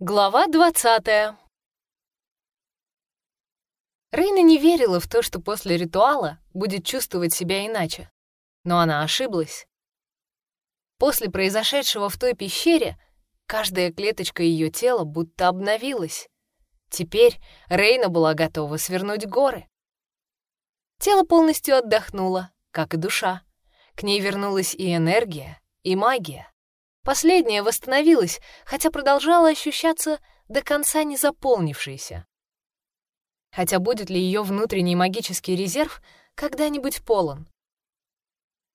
Глава двадцатая. Рейна не верила в то, что после ритуала будет чувствовать себя иначе. Но она ошиблась. После произошедшего в той пещере каждая клеточка ее тела будто обновилась. Теперь Рейна была готова свернуть горы. Тело полностью отдохнуло, как и душа. К ней вернулась и энергия, и магия. Последняя восстановилась, хотя продолжала ощущаться до конца не заполнившейся. Хотя будет ли ее внутренний магический резерв когда-нибудь полон?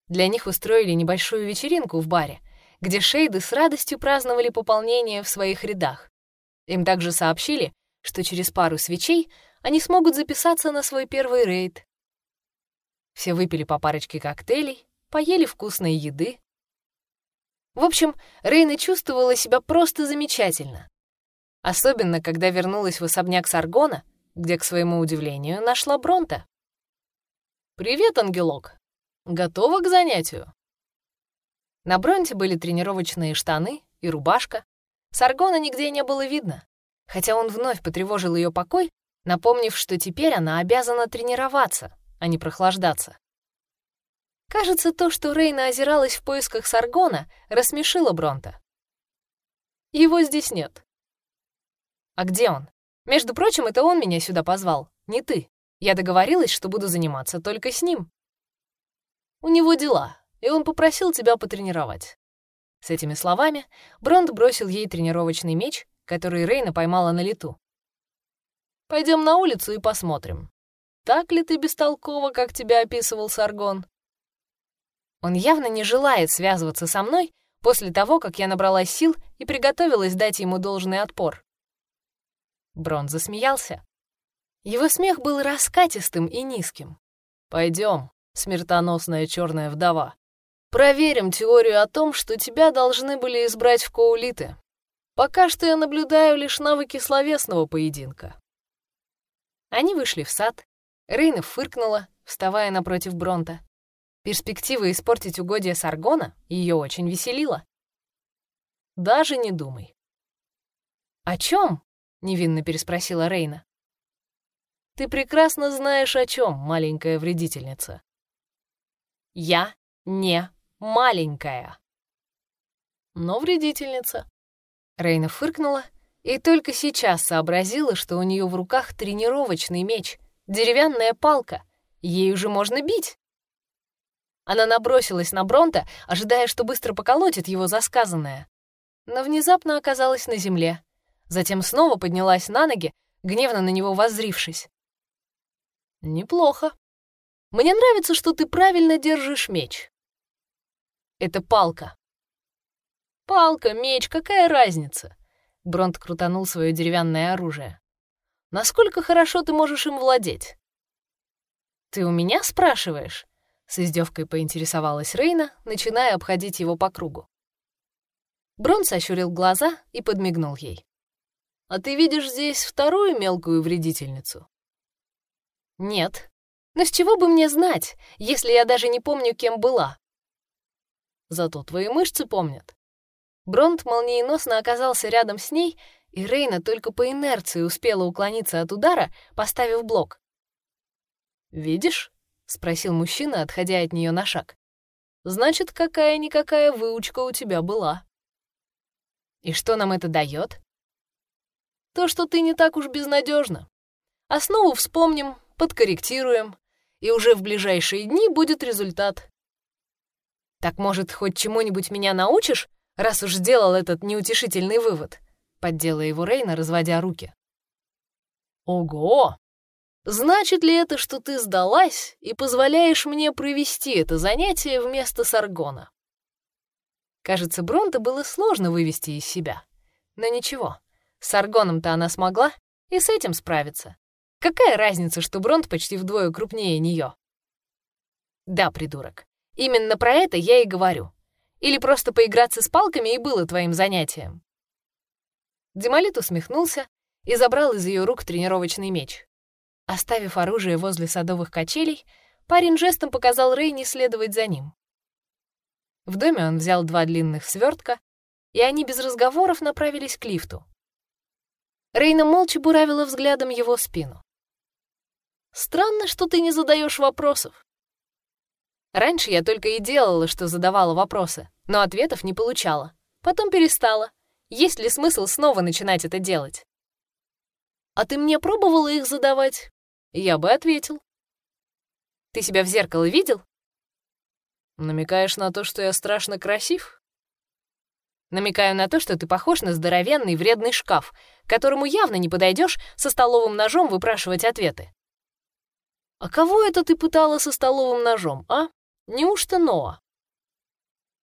Для них устроили небольшую вечеринку в баре, где шейды с радостью праздновали пополнение в своих рядах. Им также сообщили, что через пару свечей они смогут записаться на свой первый рейд. Все выпили по парочке коктейлей, поели вкусной еды, в общем, Рейна чувствовала себя просто замечательно. Особенно, когда вернулась в особняк Саргона, где, к своему удивлению, нашла Бронта. «Привет, ангелок! Готова к занятию?» На Бронте были тренировочные штаны и рубашка. Саргона нигде не было видно, хотя он вновь потревожил ее покой, напомнив, что теперь она обязана тренироваться, а не прохлаждаться. Кажется, то, что Рейна озиралась в поисках Саргона, рассмешило Бронта. Его здесь нет. А где он? Между прочим, это он меня сюда позвал, не ты. Я договорилась, что буду заниматься только с ним. У него дела, и он попросил тебя потренировать. С этими словами Бронт бросил ей тренировочный меч, который Рейна поймала на лету. Пойдем на улицу и посмотрим. Так ли ты бестолкова, как тебя описывал Саргон? Он явно не желает связываться со мной после того, как я набралась сил и приготовилась дать ему должный отпор. Брон засмеялся. Его смех был раскатистым и низким. Пойдем, смертоносная черная вдова. Проверим теорию о том, что тебя должны были избрать в коулиты. Пока что я наблюдаю лишь навыки словесного поединка. Они вышли в сад. Рейна фыркнула, вставая напротив Бронта. Перспектива испортить угодья Саргона ее очень веселила. «Даже не думай». «О чем?» — невинно переспросила Рейна. «Ты прекрасно знаешь, о чем, маленькая вредительница». «Я не маленькая». «Но вредительница». Рейна фыркнула и только сейчас сообразила, что у нее в руках тренировочный меч, деревянная палка. Ей уже можно бить. Она набросилась на Бронта, ожидая, что быстро поколотит его за сказанное. Но внезапно оказалась на земле. Затем снова поднялась на ноги, гневно на него воззрившись. «Неплохо. Мне нравится, что ты правильно держишь меч. Это палка». «Палка, меч, какая разница?» Бронт крутанул свое деревянное оружие. «Насколько хорошо ты можешь им владеть?» «Ты у меня спрашиваешь?» С издевкой поинтересовалась Рейна, начиная обходить его по кругу. Брон сощурил глаза и подмигнул ей. «А ты видишь здесь вторую мелкую вредительницу?» «Нет. Но с чего бы мне знать, если я даже не помню, кем была?» «Зато твои мышцы помнят». Бронт молниеносно оказался рядом с ней, и Рейна только по инерции успела уклониться от удара, поставив блок. «Видишь?» — спросил мужчина, отходя от нее на шаг. «Значит, какая-никакая выучка у тебя была». «И что нам это дает? «То, что ты не так уж безнадежна. Основу вспомним, подкорректируем, и уже в ближайшие дни будет результат». «Так, может, хоть чему-нибудь меня научишь, раз уж сделал этот неутешительный вывод?» — поддела его Рейна, разводя руки. «Ого! Значит ли это, что ты сдалась и позволяешь мне провести это занятие вместо Саргона? Кажется, Бронта было сложно вывести из себя. Но ничего, с Саргоном-то она смогла и с этим справиться. Какая разница, что Бронт почти вдвое крупнее нее? Да, придурок, именно про это я и говорю. Или просто поиграться с палками и было твоим занятием. Демолит усмехнулся и забрал из ее рук тренировочный меч. Оставив оружие возле садовых качелей, парень жестом показал Рейни следовать за ним. В доме он взял два длинных свертка, и они без разговоров направились к лифту. Рейна молча буравила взглядом его спину. «Странно, что ты не задаешь вопросов». Раньше я только и делала, что задавала вопросы, но ответов не получала. Потом перестала. Есть ли смысл снова начинать это делать? «А ты мне пробовала их задавать?» Я бы ответил. «Ты себя в зеркало видел?» «Намекаешь на то, что я страшно красив?» Намекаю на то, что ты похож на здоровенный вредный шкаф, которому явно не подойдешь со столовым ножом выпрашивать ответы. А кого это ты пытала со столовым ножом, а? Неужто Ноа?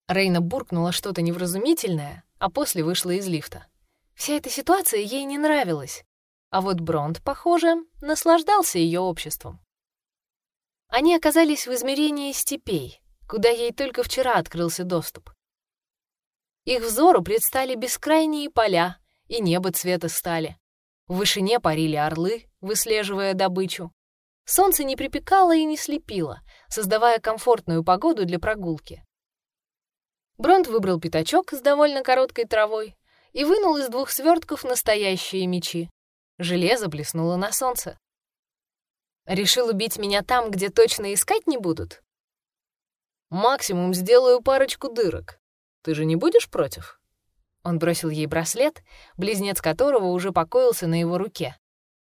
Рейна буркнула что-то невразумительное, а после вышла из лифта. Вся эта ситуация ей не нравилась, а вот Бронт, похоже, наслаждался ее обществом. Они оказались в измерении степей, куда ей только вчера открылся доступ. Их взору предстали бескрайние поля и небо цвета стали. В вышине парили орлы, выслеживая добычу. Солнце не припекало и не слепило, создавая комфортную погоду для прогулки. Бронт выбрал пятачок с довольно короткой травой и вынул из двух свертков настоящие мечи. Железо блеснуло на солнце. «Решил убить меня там, где точно искать не будут?» «Максимум сделаю парочку дырок», ты же не будешь против?» Он бросил ей браслет, близнец которого уже покоился на его руке.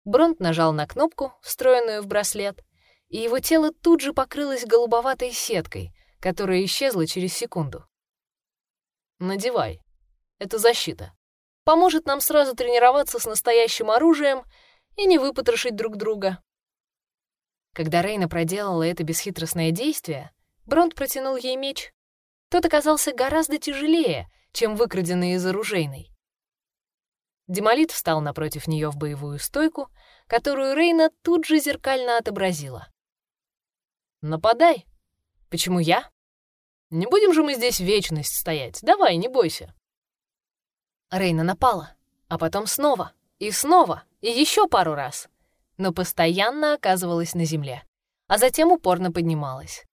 Бронт нажал на кнопку, встроенную в браслет, и его тело тут же покрылось голубоватой сеткой, которая исчезла через секунду. «Надевай. Это защита. Поможет нам сразу тренироваться с настоящим оружием и не выпотрошить друг друга». Когда Рейна проделала это бесхитростное действие, Бронт протянул ей меч, тот оказался гораздо тяжелее, чем выкраденный из оружейной. Демолит встал напротив нее в боевую стойку, которую Рейна тут же зеркально отобразила. «Нападай. Почему я? Не будем же мы здесь вечность стоять. Давай, не бойся». Рейна напала, а потом снова, и снова, и еще пару раз, но постоянно оказывалась на земле, а затем упорно поднималась.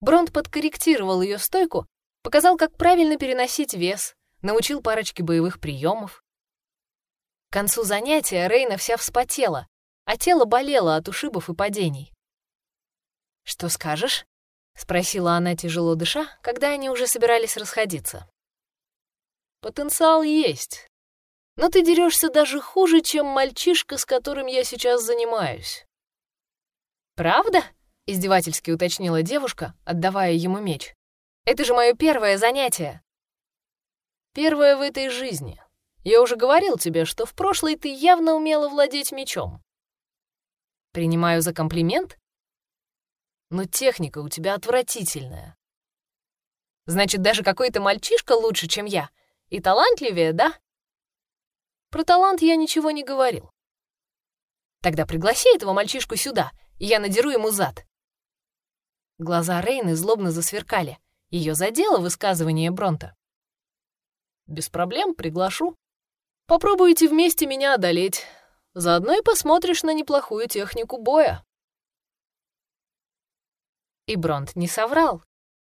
Бронт подкорректировал ее стойку, показал, как правильно переносить вес, научил парочке боевых приемов. К концу занятия Рейна вся вспотела, а тело болело от ушибов и падений. «Что скажешь?» — спросила она, тяжело дыша, когда они уже собирались расходиться. «Потенциал есть, но ты дерешься даже хуже, чем мальчишка, с которым я сейчас занимаюсь». «Правда?» — издевательски уточнила девушка, отдавая ему меч. «Это же мое первое занятие!» «Первое в этой жизни. Я уже говорил тебе, что в прошлой ты явно умела владеть мечом». «Принимаю за комплимент?» «Но техника у тебя отвратительная». «Значит, даже какой-то мальчишка лучше, чем я. И талантливее, да?» «Про талант я ничего не говорил». «Тогда пригласи этого мальчишку сюда, и я надеру ему зад». Глаза Рейны злобно засверкали. Ее задело высказывание Бронта. «Без проблем, приглашу. Попробуйте вместе меня одолеть. Заодно и посмотришь на неплохую технику боя». И Бронт не соврал.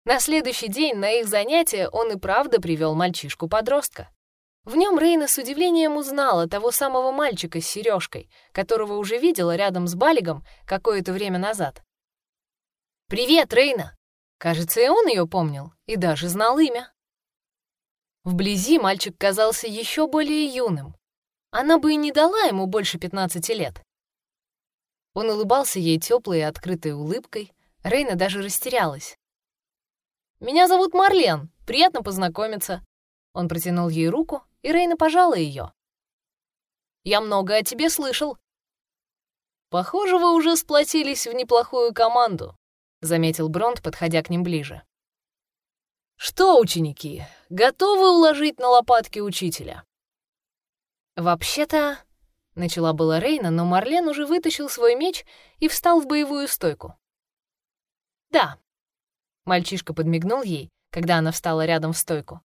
На следующий день на их занятие он и правда привел мальчишку-подростка. В нем Рейна с удивлением узнала того самого мальчика с сережкой, которого уже видела рядом с Балигом какое-то время назад. «Привет, Рейна!» Кажется, и он ее помнил, и даже знал имя. Вблизи мальчик казался еще более юным. Она бы и не дала ему больше 15 лет. Он улыбался ей теплой и открытой улыбкой. Рейна даже растерялась. «Меня зовут Марлен. Приятно познакомиться». Он протянул ей руку, и Рейна пожала ее. «Я много о тебе слышал». «Похоже, вы уже сплотились в неплохую команду», заметил Бронт, подходя к ним ближе. «Что, ученики, готовы уложить на лопатки учителя?» «Вообще-то...» — начала была Рейна, но Марлен уже вытащил свой меч и встал в боевую стойку. «Да». Мальчишка подмигнул ей, когда она встала рядом в стойку.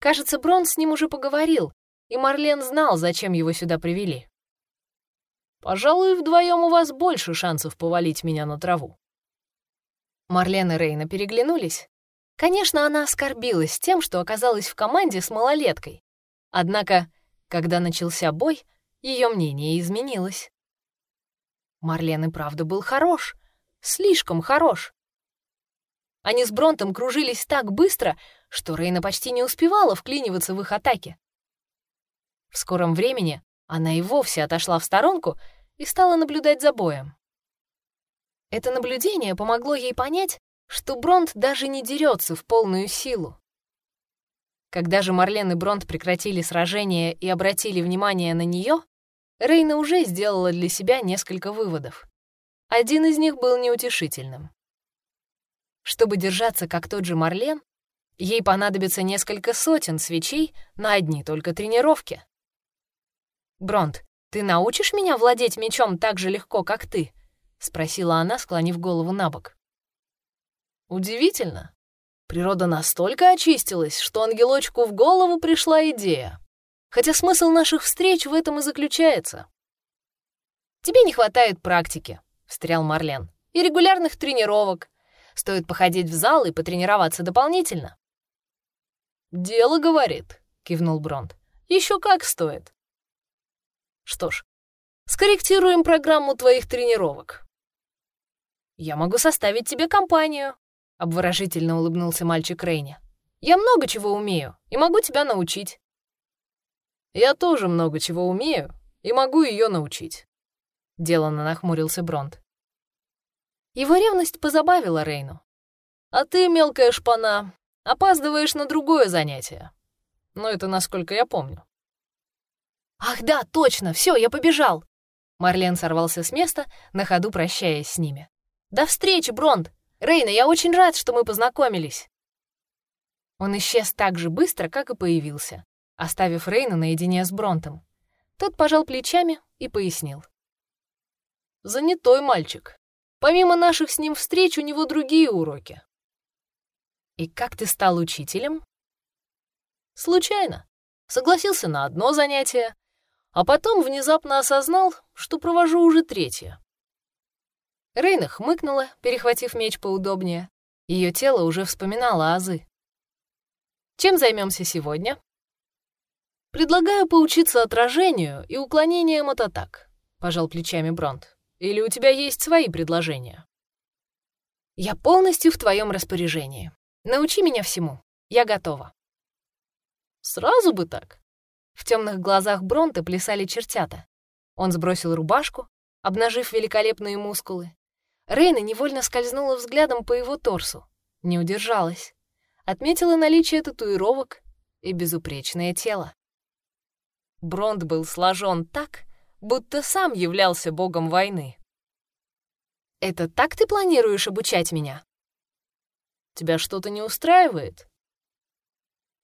Кажется, Бронт с ним уже поговорил, и Марлен знал, зачем его сюда привели. «Пожалуй, вдвоем у вас больше шансов повалить меня на траву», Марлен и Рейна переглянулись. Конечно, она оскорбилась тем, что оказалась в команде с малолеткой. Однако Когда начался бой, ее мнение изменилось. Марлен и правда был хорош, слишком хорош. Они с Бронтом кружились так быстро, что Рейна почти не успевала вклиниваться в их атаки. В скором времени она и вовсе отошла в сторонку и стала наблюдать за боем. Это наблюдение помогло ей понять, что Бронт даже не дерется в полную силу. Когда же Марлен и Бронт прекратили сражение и обратили внимание на нее, Рейна уже сделала для себя несколько выводов. Один из них был неутешительным. Чтобы держаться как тот же Марлен, ей понадобится несколько сотен свечей на одни только тренировки. «Бронт, ты научишь меня владеть мечом так же легко, как ты?» — спросила она, склонив голову на бок. Удивительно. Природа настолько очистилась, что ангелочку в голову пришла идея. Хотя смысл наших встреч в этом и заключается. «Тебе не хватает практики», — встрял Марлен, «и регулярных тренировок. Стоит походить в зал и потренироваться дополнительно». «Дело, — говорит», — кивнул Бронт. Еще как стоит». «Что ж, скорректируем программу твоих тренировок». «Я могу составить тебе компанию», — обворожительно улыбнулся мальчик Рейни. «Я много чего умею и могу тебя научить». «Я тоже много чего умею и могу ее научить», — деланно нахмурился Бронт. Его ревность позабавила Рейну. «А ты, мелкая шпана, опаздываешь на другое занятие. Но это насколько я помню». «Ах да, точно, все, я побежал!» Марлен сорвался с места, на ходу прощаясь с ними. «До встречи, Бронт! Рейна, я очень рад, что мы познакомились!» Он исчез так же быстро, как и появился, оставив Рейна наедине с Бронтом. Тот пожал плечами и пояснил. «Занятой мальчик. Помимо наших с ним встреч, у него другие уроки». «И как ты стал учителем?» «Случайно. Согласился на одно занятие, а потом внезапно осознал, что провожу уже третье. Рейна хмыкнула, перехватив меч поудобнее. Ее тело уже вспоминало азы. «Чем займемся сегодня?» «Предлагаю поучиться отражению и уклонением от атак», — пожал плечами Бронт. «Или у тебя есть свои предложения?» «Я полностью в твоем распоряжении. Научи меня всему. Я готова». «Сразу бы так?» В темных глазах Бронта плясали чертята. Он сбросил рубашку, обнажив великолепные мускулы. Рейна невольно скользнула взглядом по его торсу. Не удержалась. Отметила наличие татуировок и безупречное тело. Бронт был сложен так, будто сам являлся богом войны. «Это так ты планируешь обучать меня?» «Тебя что-то не устраивает?»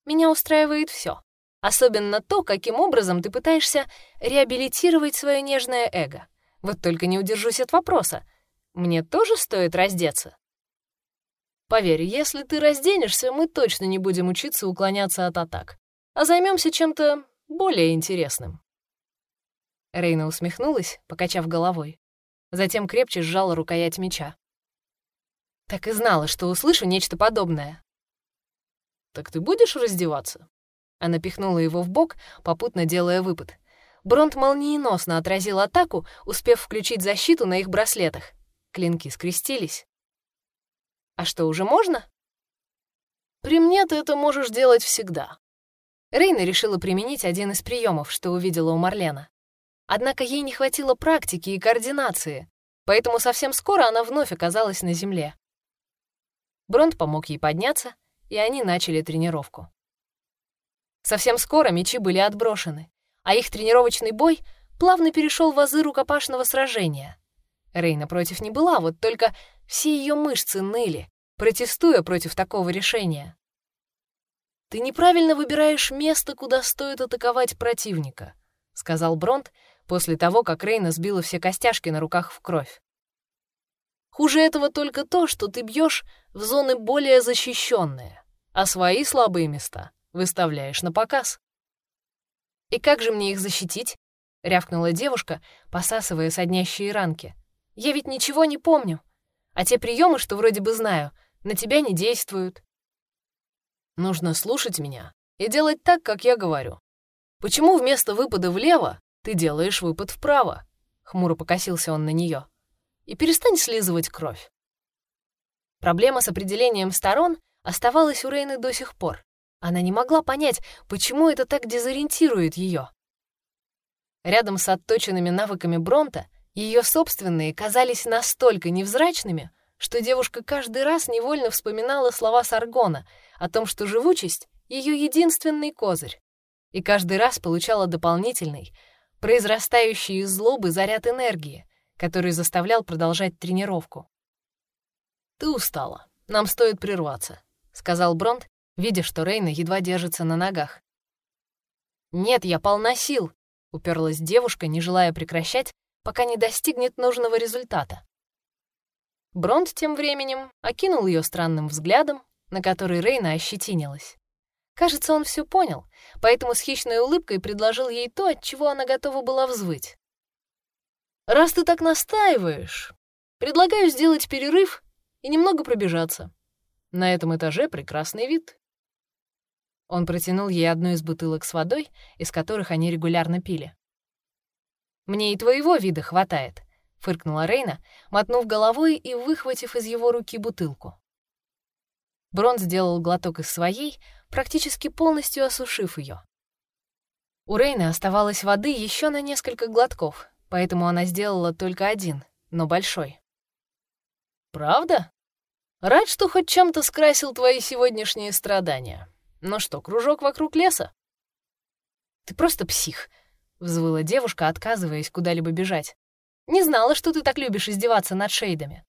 «Меня устраивает все. Особенно то, каким образом ты пытаешься реабилитировать свое нежное эго. Вот только не удержусь от вопроса. Мне тоже стоит раздеться? Поверь, если ты разденешься, мы точно не будем учиться уклоняться от атак, а займемся чем-то более интересным. Рейна усмехнулась, покачав головой. Затем крепче сжала рукоять меча. Так и знала, что услышу нечто подобное. «Так ты будешь раздеваться?» Она пихнула его в бок, попутно делая выпад. Бронт молниеносно отразил атаку, успев включить защиту на их браслетах. Клинки скрестились. «А что, уже можно?» «При мне ты это можешь делать всегда». Рейна решила применить один из приемов, что увидела у Марлена. Однако ей не хватило практики и координации, поэтому совсем скоро она вновь оказалась на земле. Бронт помог ей подняться, и они начали тренировку. Совсем скоро мечи были отброшены, а их тренировочный бой плавно перешел в азы рукопашного сражения. Рейна против не была, вот только все ее мышцы ныли, протестуя против такого решения. «Ты неправильно выбираешь место, куда стоит атаковать противника», — сказал Бронт после того, как Рейна сбила все костяшки на руках в кровь. «Хуже этого только то, что ты бьешь в зоны более защищенные, а свои слабые места выставляешь на показ. «И как же мне их защитить?» — рявкнула девушка, посасывая соднящие ранки. «Я ведь ничего не помню, а те приемы, что вроде бы знаю, на тебя не действуют». «Нужно слушать меня и делать так, как я говорю. «Почему вместо выпада влево ты делаешь выпад вправо?» Хмуро покосился он на нее. «И перестань слизывать кровь». Проблема с определением сторон оставалась у Рейны до сих пор. Она не могла понять, почему это так дезориентирует ее. Рядом с отточенными навыками Бронта ее собственные казались настолько невзрачными, что девушка каждый раз невольно вспоминала слова Саргона о том, что живучесть — ее единственный козырь, и каждый раз получала дополнительный, произрастающий из злобы заряд энергии, который заставлял продолжать тренировку. «Ты устала. Нам стоит прерваться», — сказал Бронт, видя, что Рейна едва держится на ногах. «Нет, я полна сил», — уперлась девушка, не желая прекращать, пока не достигнет нужного результата. Бронт тем временем окинул ее странным взглядом, на который Рейна ощетинилась. Кажется, он все понял, поэтому с хищной улыбкой предложил ей то, от чего она готова была взвыть. «Раз ты так настаиваешь, предлагаю сделать перерыв и немного пробежаться. На этом этаже прекрасный вид». Он протянул ей одну из бутылок с водой, из которых они регулярно пили. «Мне и твоего вида хватает», — фыркнула Рейна, мотнув головой и выхватив из его руки бутылку. Брон сделал глоток из своей, практически полностью осушив ее. У Рейны оставалось воды еще на несколько глотков, поэтому она сделала только один, но большой. «Правда? Рад, что хоть чем-то скрасил твои сегодняшние страдания. Ну что, кружок вокруг леса?» «Ты просто псих», — взвыла девушка, отказываясь куда-либо бежать. «Не знала, что ты так любишь издеваться над шейдами».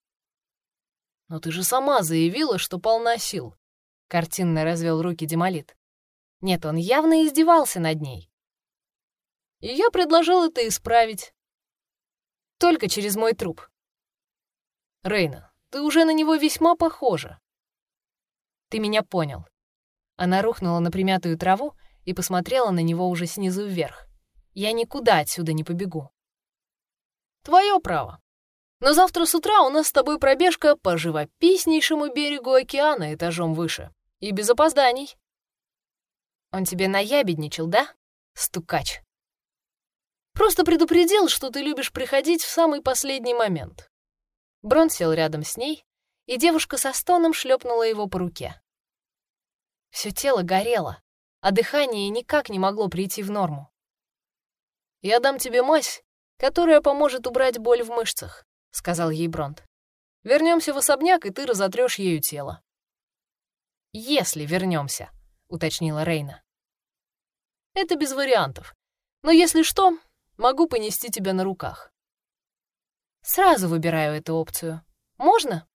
«Но ты же сама заявила, что полна сил», — картинно развел руки Демолит. «Нет, он явно издевался над ней». «И я предложил это исправить». «Только через мой труп». «Рейна, ты уже на него весьма похожа». «Ты меня понял». Она рухнула на примятую траву и посмотрела на него уже снизу вверх. Я никуда отсюда не побегу. Твое право. Но завтра с утра у нас с тобой пробежка по живописнейшему берегу океана этажом выше. И без опозданий. Он тебе наябедничал, да, стукач? Просто предупредил, что ты любишь приходить в самый последний момент. Брон сел рядом с ней, и девушка со стоном шлепнула его по руке. Все тело горело, а дыхание никак не могло прийти в норму. «Я дам тебе мазь, которая поможет убрать боль в мышцах», — сказал ей Бронт. Вернемся в особняк, и ты разотрешь ею тело». «Если вернемся», — уточнила Рейна. «Это без вариантов. Но если что, могу понести тебя на руках». «Сразу выбираю эту опцию. Можно?»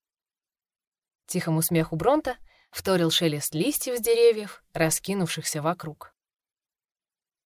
Тихому смеху Бронта вторил шелест листьев с деревьев, раскинувшихся вокруг.